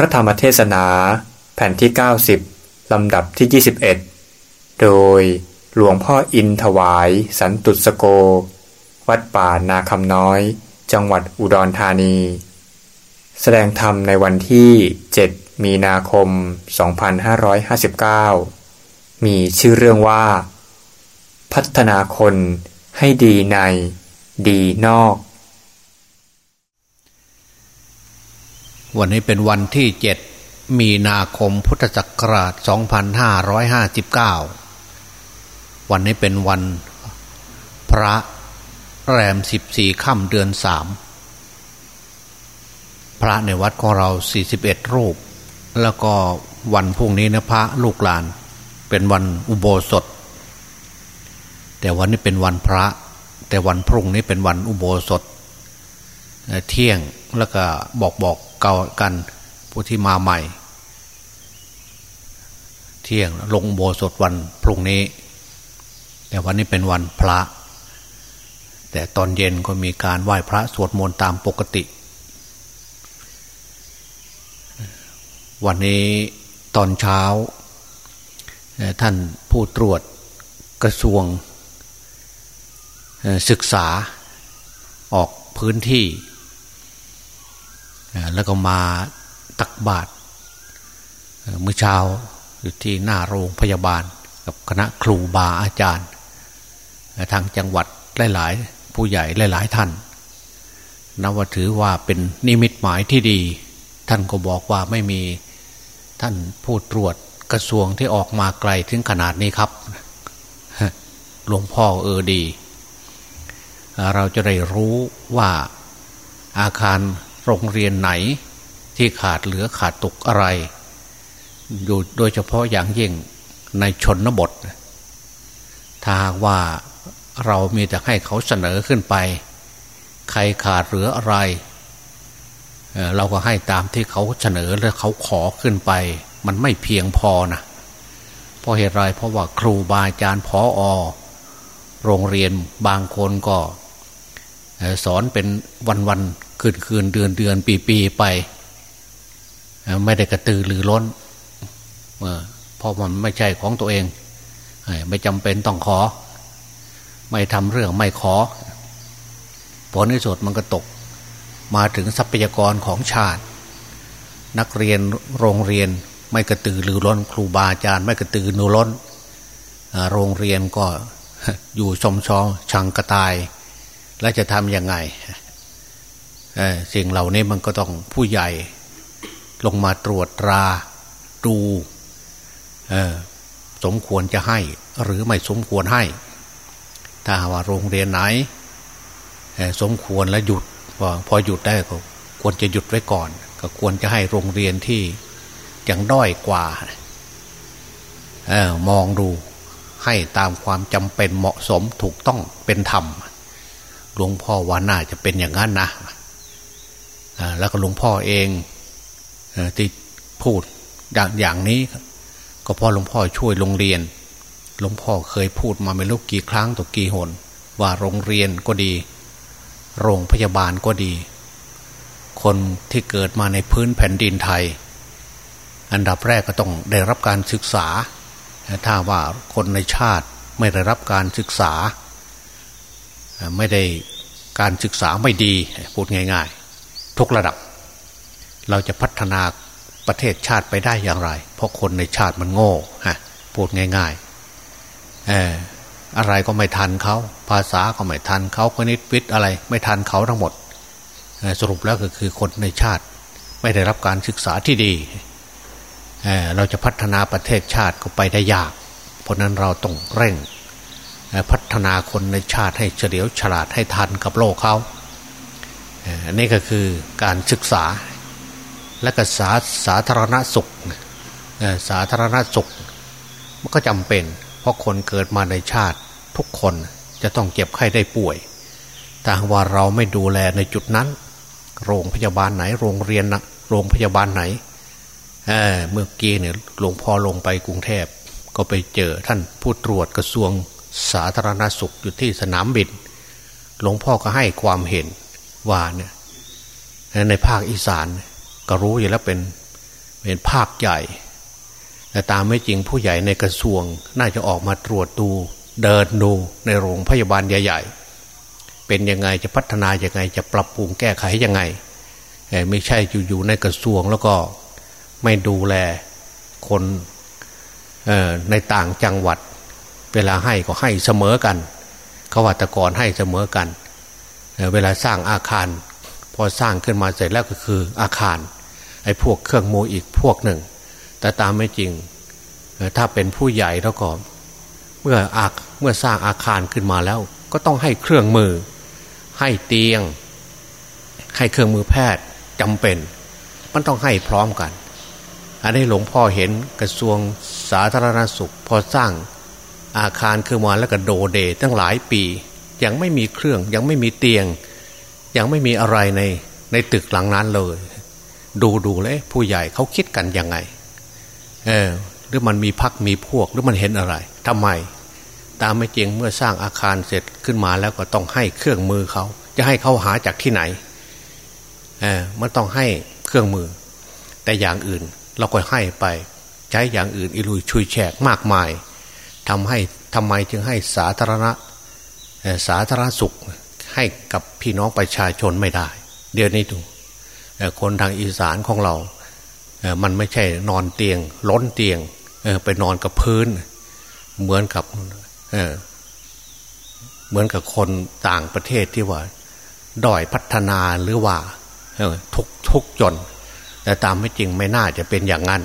ระธรรมเทศนาแผ่นที่ 90 ลำดับที่ 21 โดยหลวงพ่ออินถวาย สันตุสโก วัดป่านาคำน้อย จังหวัดอุดรธานี แสดงธรรมในวันที่ 7 มีนาคม 2559 มีชื่อเรื่องว่า พัฒนาคนให้ดีใน ดีนอก วันนี้เป็นวันที่เจ็ดมีนาคมพุทธศักราช 2559 วันนี้เป็นวันพระแรม 14 ค่ำเดือนสามพระในวัดของเรา 41 รูป แล้วก็วันพรุ่งนี้นะพระลูกหลาน เป็นวันอุโบสถ แต่วันนี้เป็นวันพระ แต่วันพรุ่งนี้เป็นวันอุโบสถ เที่ยงแล้วก็บอกบอก เก่ากัน ผู้ที่มาใหม่ เที่ยงลงโบสถวันพรุ่งนี้ แต่วันนี้เป็นวันพระ แต่ตอนเย็นก็มีการไหว้พระสวดมนต์ตามปกติ วันนี้ตอนเช้า ท่านผู้ตรวจกระทรวงศึกษาออกพื้นที่ แล้วก็มาตักบาตรเมื่อเช้าอยู่ที่หน้าโรงพยาบาล กับคณะครูบาอาจารย์ ทางจังหวัดหลายๆ ผู้ใหญ่หลาย ๆ ท่านนับว่าถือว่าเป็นนิมิตหมายที่ดี ท่านก็บอกว่าไม่มีท่านผู้ตรวจกระทรวงที่ออกมาไกลถึงขนาดนี้ครับหลวงพ่อเออดี เราจะได้รู้ว่าอาคาร โรงเรียนไหนที่ขาดเหลือขาดตกอะไร อยู่โดยเฉพาะอย่างยิ่งในชนบท ถ้าว่าเรามีแต่ให้เขาเสนอขึ้นไป ใครขาดเหลืออะไร เราก็ให้ตามที่เขาเสนอและเขาขอขึ้นไป มันไม่เพียงพอนะเพราะเหตุไรเพราะว่าครูบาอาจารย์พออโรงเรียนบางคนก็สอนเป็นวันๆ คืนคืนเดือนเดือนปีปีไป ไม่ได้กระตือรือร้นเพราะมันไม่ใช่ของตัวเอง ไม่จำเป็นต้องขอ ไม่ทำเรื่องไม่ขอ ผลในสุดมันก็ตก มาถึงทรัพยากรของชาติ นักเรียนโรงเรียนไม่กระตือรือร้น ครูบาอาจารย์ไม่กระตือรือร้น โรงเรียนก็อยู่ชมชองชังกระตาย แล้วจะทำยังไง สิ่งเหล่านี้มันก็ต้องผู้ใหญ่ลงมาตรวจตราดูสมควรจะให้ หรือไม่สมควรให้ ถ้าว่าโรงเรียนไหนสมควรแล้วหยุดพอหยุดได้ก็ควรจะหยุดไว้ก่อน ก็ควรจะให้โรงเรียนที่ยังด้อยกว่ามองดูให้ตามความจำเป็นเหมาะสมถูกต้องเป็นธรรมหลวงพ่อว่าน่าจะเป็นอย่างนั้นนะ แล้วก็หลวงพ่อเองที่พูดอย่างนี้ก็พราะหลวงพ่อช่วยโรงเรียน หลวงพ่อเคยพูดมาไม่รู้กี่ครั้งต่อกี่หน ว่าโรงเรียนก็ดี โรงพยาบาลก็ดี คนที่เกิดมาในพื้นแผ่นดินไทย อันดับแรกก็ต้องได้รับการศึกษา ถ้าว่าคนในชาติไม่ได้รับการศึกษา ไม่ได้การศึกษาไม่ดีพูดง่าย ทุกระดับ เราจะพัฒนาประเทศชาติไปได้อย่างไร เพราะคนในชาติมันโง่ฮะพูดง่ายๆเอออะไรก็ไม่ทันเขา ภาษาก็ไม่ทันเขาคณิตวิทย์อะไร ไม่ทันเขาทั้งหมด สรุปแล้วก็คือคนในชาติ ไม่ได้รับการศึกษาที่ดีเเราจะพัฒนาประเทศชาติก็ไปได้ยาก เพราะนั้นเราต้องเร่งพัฒนาคนในชาติให้เฉลียวฉลาดให้ทันกับโลกเขา อันนี้ก็คือการศึกษาและก็สาสาธารณสุขสาธารณสุขมันก็จำเป็น เพราะคนเกิดมาในชาติทุกคนจะต้องเจ็บไข้ได้ป่วยแต่ว่าเราไม่ดูแลในจุดนั้น โรงพยาบาลไหน โรงเรียนนะโรงพยาบาลไหนเเมื่อกี้เนี่ยหลวงพ่อลงไปกรุงเทพก็ไปเจอท่านผู้ตรวจกระทรวงสาธารณสุขอยู่ที่สนามบิน หลวงพ่อก็ให้ความเห็น ว่าเนี่ยในภาคอีสานก็รู้อยู่แล้วเป็นเป็นภาคใหญ่ แต่ตามไม่จริงผู้ใหญ่ในกระทรวง น่าจะออกมาตรวจดู เดินดูในโรงพยาบาลใหญ่ ๆ เป็นยังไงจะพัฒนายังไงจะปรับปรุงแก้ไขยังไงไม่ใช่อยู่ๆในกระทรวงแล้วก็ไม่ดูแลคนในต่างจังหวัด เวลาให้ก็ให้เสมอกันเขาว่าตะกอนให้เสมอกัน เวลาสร้างอาคาร พอสร้างขึ้นมาเสร็จแล้วก็คืออาคารไอ้พวกเครื่องโมอีกพวกหนึ่ง แต่ตามไม่จริง ถ้าเป็นผู้ใหญ่แล้วก็เมื่ออาเมื่อสร้างอาคารขึ้นมาแล้ว ก็ต้องให้เครื่องมือ ให้เตียง ให้เครื่องมือแพทย์จำเป็น มันต้องให้พร้อมกัน อันนี้หลวงพ่อเห็นกระทรวงสาธารณสุข พอสร้างอาคารขึ้นมาแล้วก็โดเดตั้งหลายปี ยังไม่มีเครื่อง ยังไม่มีเตียง ยังไม่มีอะไรในในตึกหลังนั้นเลย ดูดูเลยผู้ใหญ่เขาคิดกันยังไง เออหรือมันมีพักมีพวกหรือมันเห็นอะไรทำไม ตามไม่จริงเมื่อสร้างอาคารเสร็จขึ้นมาแล้วก็ต้องให้เครื่องมือเขา จะให้เขาหาจากที่ไหนเออมันต้องให้เครื่องมือ แต่อย่างอื่นเราก็ให้ไป ใช้อย่างอื่นอิรุยชุยแฉกมากมายทำให้ทำไมจึงให้สาธารณะ สาธารณสุขให้กับพี่น้องประชาชนไม่ได้ เดี๋ยวนี้ดูคนทางอีสานของเรา มันไม่ใช่นอนเตียง ล้นเตียงไปนอนกับพื้น เหมือนกับเหมือนกับคนต่างประเทศที่ว่าด้อยพัฒนาหรือว่าทุกทุกจน แต่ตามไม่จริงไม่น่าจะเป็นอย่างนั้น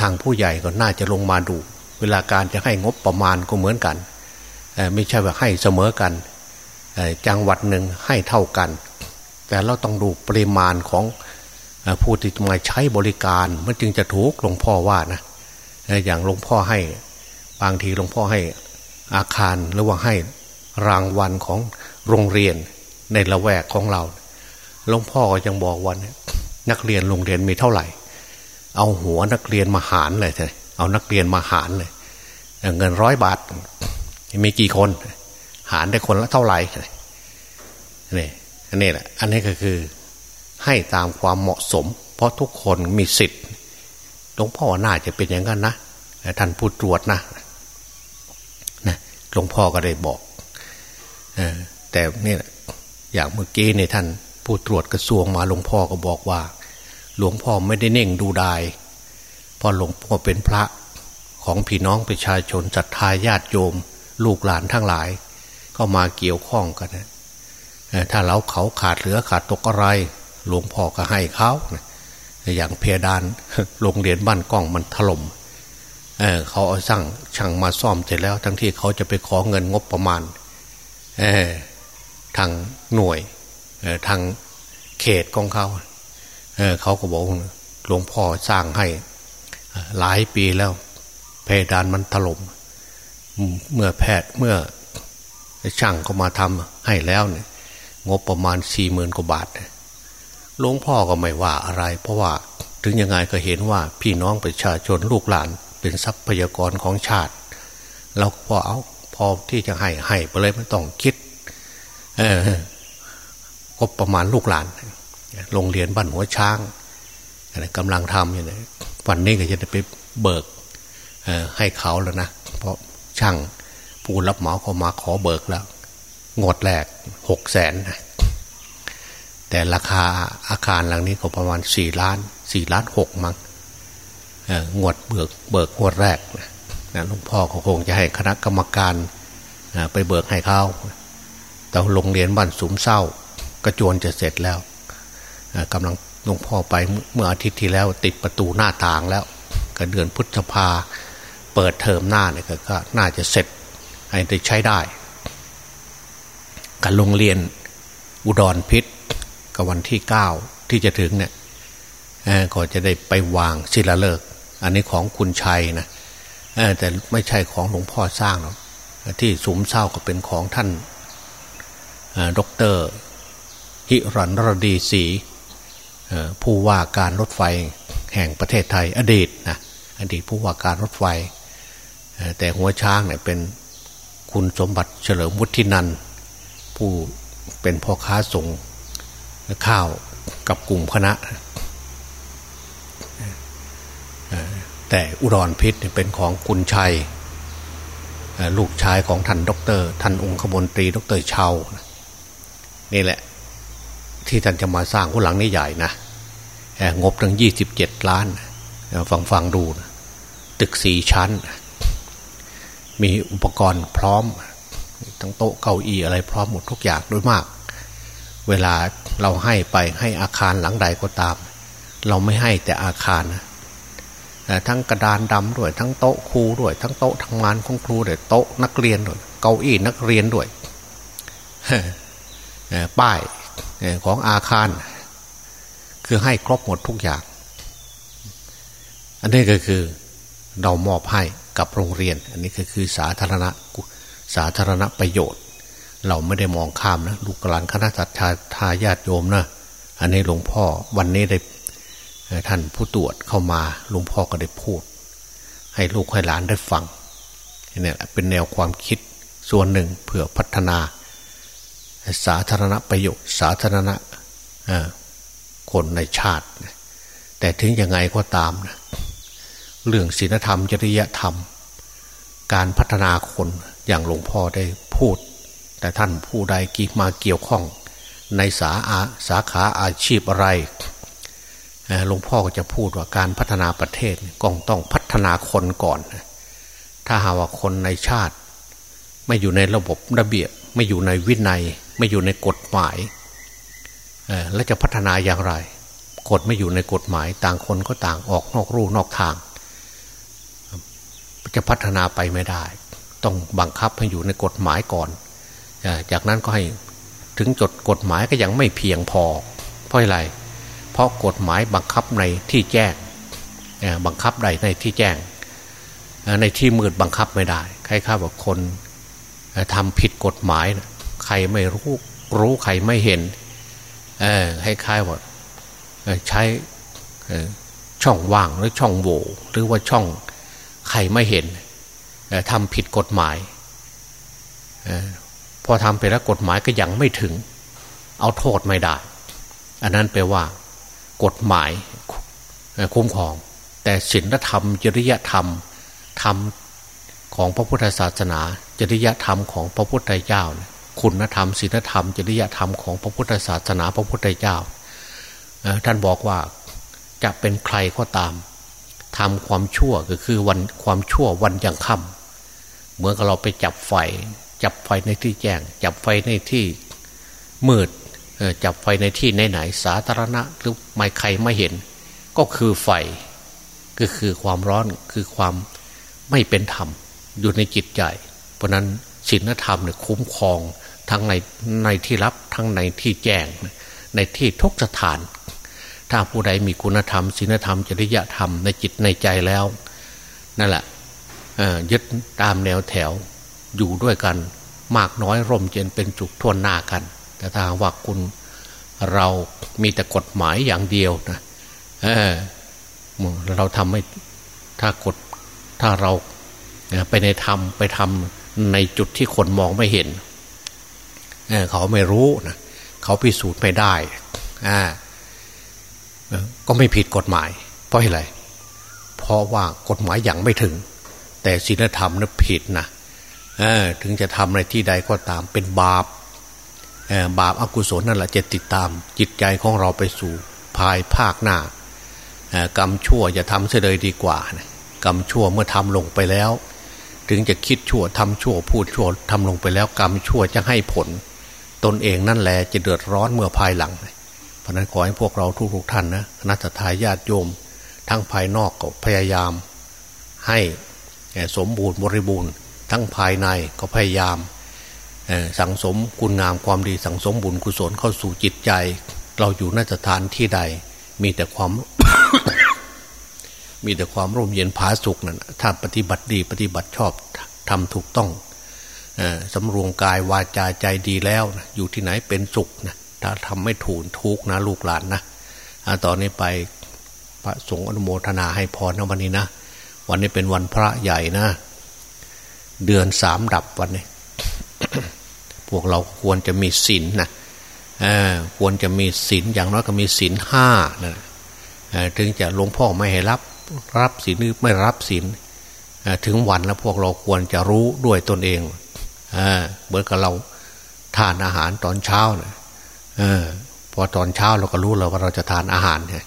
ทางผู้ใหญ่ก็น่าจะลงมาดู เวลาการจะให้งบประมาณก็เหมือนกัน ไม่ใช่ว่าให้เสมอกันจังหวัดหนึ่งให้เท่ากัน แต่เราต้องดูปริมาณของผู้ที่มาใช้บริการมันจึงจะถูกหลวงพ่อว่านะอย่างหลวงพ่อให้บางทีหลวงพ่อให้อาคารหรือว่าให้รางวัลของโรงเรียนในละแวกของเราหลวงพ่อก็ยังบอกวันนักเรียนโรงเรียนมีเท่าไหร่ เอาหัวนักเรียนมาหารเลยเลยเอานักเรียนมาหารเลยเงินร้อยบาท มีกี่คน หารได้คนละเท่าไหร่นี่อันนี้แหละอันนี้ก็คือให้ตามความเหมาะสม เพราะทุกคนมีสิทธิ์หลวงพ่อน่าจะเป็นอย่างนั้นนะท่านผู้ตรวจนะนะหลวงพ่อก็ได้บอกแต่นี่อย่างเมื่อกี้ในท่านผู้ตรวจกระทรวงมาหลวงพ่อก็บอกว่า หลวงพ่อไม่ได้เน่งดูดายเพราะหลวงพ่อเป็นพระของพี่น้องประชาชนศรัทธาญาติโยม ลูกหลานทั้งหลายก็มาเกี่ยวข้องกันนะถ้าเราเขาขาดเหลือขาดตกอะไร หลวงพ่อก็ให้เขาอย่างเพดานโรงเรียนบ้านกล้องมันถลม่มเเขาเอาสร้างช่างมาซ่อมเสร็จแล้ว ทั้งที่เขาจะไปขอเงินงบประมาณทางหน่วยทางเขตของเขาเเขาก็บอกหลวงพ่อสร้างให้หลายปีแล้ว เพดานมันถลม่ม เมื่อแพทย์เมื่อช่างก็มาทำให้แล้วเนี่ยงบประมาณสี่หมื่นกว่าบาทหลวงพ่อก็ไม่ว่าอะไร เพราะว่าถึงยังไงก็เห็นว่าพี่น้องประชาชนลูกหลาน เป็นทรัพยากรของชาติ เราพอเอาพอที่จะให้ให้ไปเลยไม่ต้องคิด เออกประมาณลูกหลาน โรงเรียนบ้านหัวช้างกำลังทำอยู่เนี่ยวันนี้ก็จะไปเบิกให้เขาแล้วนะเพราะ ช่างผู้รับเหมาเขามาขอเบิกแล้วงดแรกหกแสนแต่ราคาอาคารหลังนี้ก็ประมาณสี่ล้านสี่ล้านหกมั้งงวดเบิกเบิกงวดแรกนะหลวงพ่อก็คงจะให้คณะกรรมการไปเบิกให้เขาแต่โรงเรียนบ้านสุมเศร้ากระจวนจะเสร็จแล้วกำลังหลวงพ่อไปเมื่ออาทิตย์ที่แล้วติดประตูหน้าต่างแล้วก็เดือนพุทธภา เปิดเทอมหน้าเนี่ยก็น่าจะเสร็จให้ได้ใช้ได้กับโรงเรียนอุดรพิษกับวันที่เก้าที่จะถึงเนี่ยก็จะได้ไปวางศิลาฤกษ์อันนี้ของคุณชัยนะแต่ไม่ใช่ของหลวงพ่อสร้างหรอกที่สมเศร้าก็เป็นของท่านด็อกเตอร์ฮิรันรดีศรีผู้ว่าการรถไฟแห่งประเทศไทยอดีตนะอดีตผู้ว่าการรถไฟ แต่หัวช้างเนี่ยเป็นคุณสมบัติเฉลิมวุฒินันผู้เป็นพ่อค้าส่งข้าวกับกลุ่มคณะ แต่อุดรพิษเป็นของกุลชัย ลูกชายของท่านด็อกเตอร์ท่านองคมนตรีด็อกเตอร์เชาวน์นี่แหละ ที่ท่านจะมาสร้างหัวหลังนี้ใหญ่นะงบถึงยี่สิบเจ็ดล้าน ฟังฟังดูนะตึกสี่ชั้น มีอุปกรณ์พร้อม ทั้งโต๊ะเก้าอี้อะไรพร้อมหมดทุกอย่างโดยมาก เวลาเราให้ไปให้อาคารหลังใดก็ตาม เราไม่ให้แต่อาคารนะทั้งกระดานดำด้วย ทั้งโต๊ะครูด้วย ทั้งโต๊ะทำงานของครูด้วยโต๊ะนักเรียนด้วยเก้าอี้นักเรียนด้วยป้ายของอาคาร คือให้ครบหมดทุกอย่าง อันนี้ก็คือเรามอบให้ กับโรงเรียน อันนี้ก็คือสาธารณะสาธารณประโยชน์ เราไม่ได้มองข้ามนะลูกหลานคณะสัตยาทายาทโยมนะอันนี้หลวงพ่อวันนี้ได้ท่านผู้ตรวจเข้ามาหลวงพ่อก็ได้พูด ให้ลูกให้หลานได้ฟังนี่เป็นแนวความคิดส่วนหนึ่งเพื่อพัฒนา สาธารณประโยชน์ สาธารณะคนในชาติ แต่ถึงยังไงก็ตามนะ เรื่องศีลธรรม จริยธรรม การพัฒนาคนอย่างหลวงพ่อได้พูด แต่ท่านผู้ใดกีมาเกี่ยวข้อง ในสาอาสาขาอาชีพอะไรหลวงพ่อก็จะพูดว่าการพัฒนาประเทศก็ต้องพัฒนาคนก่อน ถ้าหาว่าคนในชาติ ไม่อยู่ในระบบระเบียบ ไม่อยู่ในวินัย ไม่อยู่ในกฎหมายแล้วจะพัฒนาอย่างไร กฎไม่อยู่ในกฎหมาย ต่างคนก็ต่างออกนอกรูนอกทาง จะพัฒนาไปไม่ได้ ต้องบังคับให้อยู่ในกฎหมายก่อน จากนั้นก็ให้ถึงจดกฎหมายก็ยังไม่เพียงพอ เพราะอะไร เพราะกฎหมายบังคับในที่แจ้งบังคับใดในที่แจ้ง ในที่มืดบังคับไม่ได้ ใครข้าบอกคนทำผิดกฎหมาย ใครไม่รู้รู้ใครไม่เห็นให้ค่ายว่าใช้ช่องว่างหรือช่องโหว่หรือว่าช่อง ใครไม่เห็นทำผิดกฎหมายพอทำไปแล้วกฎหมายก็ยังไม่ถึง เอาโทษไม่ได้ อันนั้นแปลว่า กฎหมายคุ้มครอง แต่ศีลธรรม จริยธรรมธรรมของพระพุทธศาสนา จริยธรรมของพระพุทธเจ้า คุณธรรมศีลธรรม จริยธรรมของพระพุทธศาสนา พระพุทธเจ้าท่านบอกว่าจะเป็นใครก็ตาม ทำความชั่วก็คือวันความชั่ววันยังค่ำเหมือนกับเราไปจับไฟ จับไฟในที่แจ้ง จับไฟในที่มืดจับไฟในที่ไหนๆสาธารณะหรือไม่ใครไม่เห็น ก็คือไฟก็คือความร้อนคือความไม่เป็นธรรมอยู่ในจิตใจ เพราะนั้นศีลธรรมเนี่ยคุ้มครองทั้งในในที่รับทั้งในที่แจ้ง ในที่ทุกสถาน ถ้าผู้ใดมีคุณธรรมศีลธรรม จริยธรรมในจิตในใจแล้ว นั่นแหละยึดตามแนวแถวอยู่ด้วยกัน มากน้อยร่มเย็นเป็นจุกทวนหน้ากัน แต่ถ้าว่าคุณเรามีแต่กฎหมายอย่างเดียวนะเออเราทำไม่ถ้ากฎถ้าเราไปในทำไปทำในจุดที่คนมองไม่เห็นเเขาไม่รู้นะเขาพิสูจน์ไม่ได้อ่า ก็ไม่ผิดกฎหมาย เพราะอะไร เพราะว่ากฎหมายอย่างไม่ถึง แต่ศีลธรรมนั้นผิดนะถึงจะทำในที่ใดก็ตามเป็นบาปบาปอากุศลนั่นแหละจะติดตามจิตใจของเราไปสู่ภายภาคหน้ากรรมชั่วอย่าทำเสียเลยดีกว่ากรรมชั่วเมื่อทำลงไปแล้ว ถึงจะคิดชั่วทำชั่วพูดชั่วทำลงไปแล้ว กรรมชั่วจะให้ผล ตนเองนั่นแหละจะเดือดร้อนเมื่อภายหลัง เพราะนั้นขอให้พวกเราทุกๆท่านนะนัตถายญาติโยม ทั้งภายนอกก็พยายาม ให้สมบูรณ์บริบูรณ์ ทั้งภายในก็พยายามสังสมคุณงามความดีสังสมบุญกุศลเข้าสู่จิตใจ เราอยู่นสถานที่ใด มีแต่ความ มีแต่ความร่มเย็นผาสุกนั่นถ้าปฏิบัติดีปฏิบัติชอบทำถูกต้องสำรวมกายวาจาใจดีแล้วนะอยู่ที่ไหนเป็นสุขนะ ถ้าทำไม่ถูนทุกนะลูกหลานนะตอนนี้ไปพระสงฆ์อนุโมทนาให้พรนะวันนี้นะ วันนี้เป็นวันพระใหญ่นะ เดือนสามดับวันนี้ พวกเราควรจะมีศีลนะควรจะมีศีลอย่างน้อยก็มีศีลห้านะถึงจะหลวงพ่อไม่ให้รับ รับศีลหรือไม่รับศีลถึงวันแล้วพวกเราควรจะรู้ด้วยตนเองเหมือนกับเราทานอาหารตอนเช้านะ เนี่ยพอตอนเช้าเราก็รู้แล้วว่าเราจะทานอาหารเนี่ย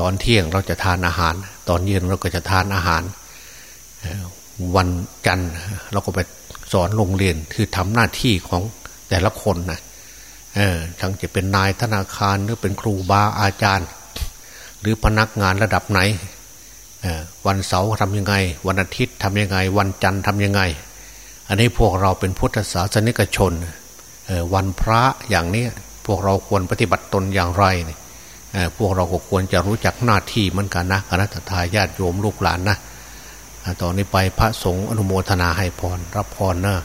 ตอนเที่ยงเราจะทานอาหาร ตอนเย็นเราก็จะทานอาหาร วันจันทร์เราก็ไปสอนโรงเรียนคือทำหน้าที่ของแต่ละคนนะเออทั้งจะเป็นนายธนาคารหรือเป็นครูบาอาจารย์ หรือพนักงานระดับไหนวันเสาร์ทำยังไง วันอาทิตย์ทำยังไง วันจันทร์ทำยังไง อันนี้พวกเราเป็นพุทธศาสนิกชนวันพระอย่างนี้ วกเราควรปฏิบัติตนอย่างไรเนี่ยพวกเราก็ควรจะรู้จักหน้าที่เหมือนกันนะคณะทาญาติโยมลูกหลานนะตอนนี้ไปพระสงฆ์อนุโมทนาให้พรรับพรเนะ